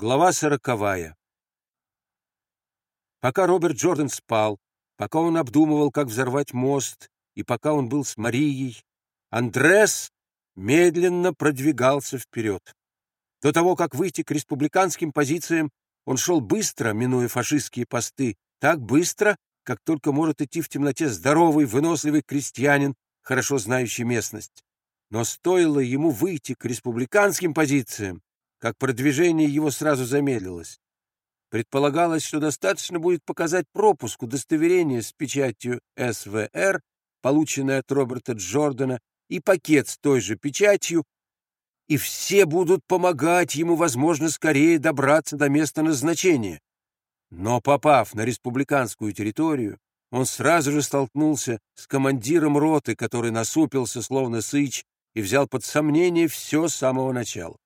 Глава сороковая. Пока Роберт Джордан спал, пока он обдумывал, как взорвать мост, и пока он был с Марией, Андрес медленно продвигался вперед. До того, как выйти к республиканским позициям, он шел быстро, минуя фашистские посты, так быстро, как только может идти в темноте здоровый, выносливый крестьянин, хорошо знающий местность. Но стоило ему выйти к республиканским позициям, как продвижение его сразу замедлилось. Предполагалось, что достаточно будет показать пропуск удостоверения с печатью СВР, полученное от Роберта Джордана, и пакет с той же печатью, и все будут помогать ему, возможно, скорее добраться до места назначения. Но, попав на республиканскую территорию, он сразу же столкнулся с командиром роты, который насупился, словно сыч, и взял под сомнение все с самого начала.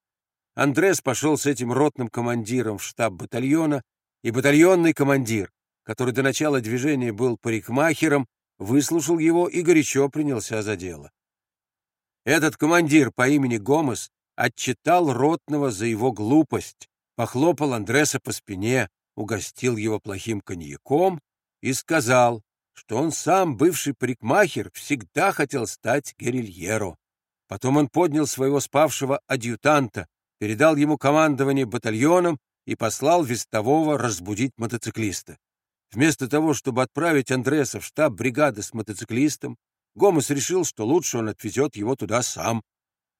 Андрес пошел с этим ротным командиром в штаб батальона, и батальонный командир, который до начала движения был парикмахером, выслушал его и горячо принялся за дело. Этот командир по имени Гомес отчитал ротного за его глупость, похлопал Андреса по спине, угостил его плохим коньяком и сказал, что он сам, бывший парикмахер, всегда хотел стать герильеро. Потом он поднял своего спавшего адъютанта, передал ему командование батальоном и послал вестового разбудить мотоциклиста. Вместо того, чтобы отправить Андреса в штаб бригады с мотоциклистом, Гомес решил, что лучше он отвезет его туда сам.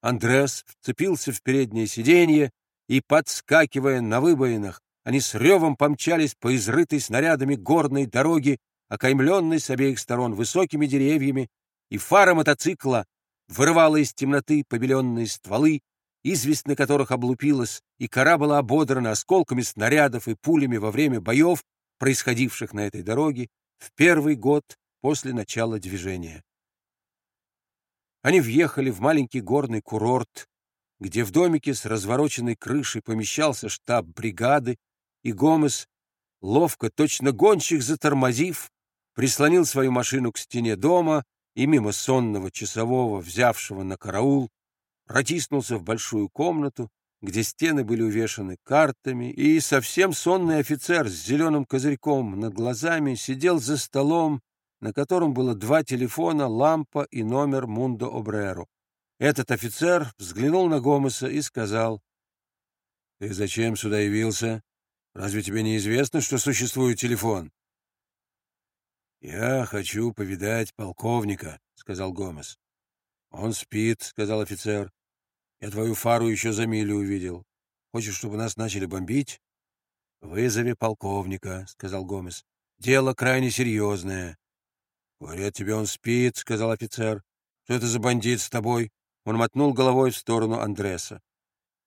Андрес вцепился в переднее сиденье и, подскакивая на выбоинах, они с ревом помчались по изрытой снарядами горной дороге, окаймленной с обеих сторон высокими деревьями, и фара мотоцикла вырывала из темноты побеленные стволы известь на которых облупилась, и кора была ободрана осколками снарядов и пулями во время боев, происходивших на этой дороге в первый год после начала движения. Они въехали в маленький горный курорт, где в домике с развороченной крышей помещался штаб бригады, и Гомес, ловко, точно гонщик затормозив, прислонил свою машину к стене дома и мимо сонного часового, взявшего на караул, протиснулся в большую комнату, где стены были увешаны картами, и совсем сонный офицер с зеленым козырьком над глазами сидел за столом, на котором было два телефона, лампа и номер Мундо Обреро. Этот офицер взглянул на Гомеса и сказал, — Ты зачем сюда явился? Разве тебе не известно, что существует телефон? — Я хочу повидать полковника, — сказал Гомес. — Он спит, — сказал офицер. Я твою фару еще за милю увидел. Хочешь, чтобы нас начали бомбить? — Вызови полковника, — сказал Гомес. — Дело крайне серьезное. — Говорят, тебе он спит, — сказал офицер. — Что это за бандит с тобой? Он мотнул головой в сторону Андреса.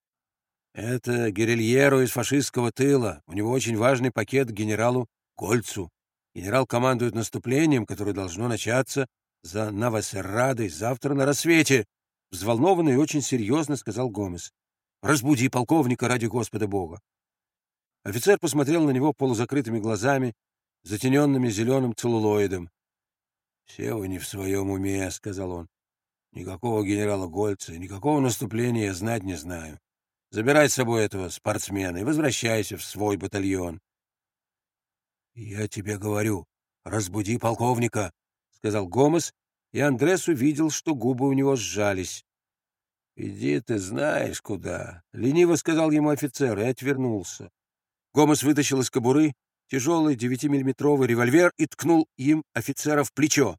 — Это Герильеро из фашистского тыла. У него очень важный пакет к генералу Кольцу. Генерал командует наступлением, которое должно начаться за Новосеррадой завтра на рассвете. — взволнованно и очень серьезно сказал Гомес. «Разбуди полковника ради Господа Бога». Офицер посмотрел на него полузакрытыми глазами, затененными зеленым целлулоидом. «Все вы не в своем уме», — сказал он. «Никакого генерала Гольца, никакого наступления я знать не знаю. Забирай с собой этого спортсмена и возвращайся в свой батальон». «Я тебе говорю, разбуди полковника», — сказал Гомес и Андрес увидел, что губы у него сжались. — Иди ты знаешь куда, — лениво сказал ему офицер и отвернулся. Гомес вытащил из кобуры тяжелый девятимиллиметровый револьвер и ткнул им офицера в плечо.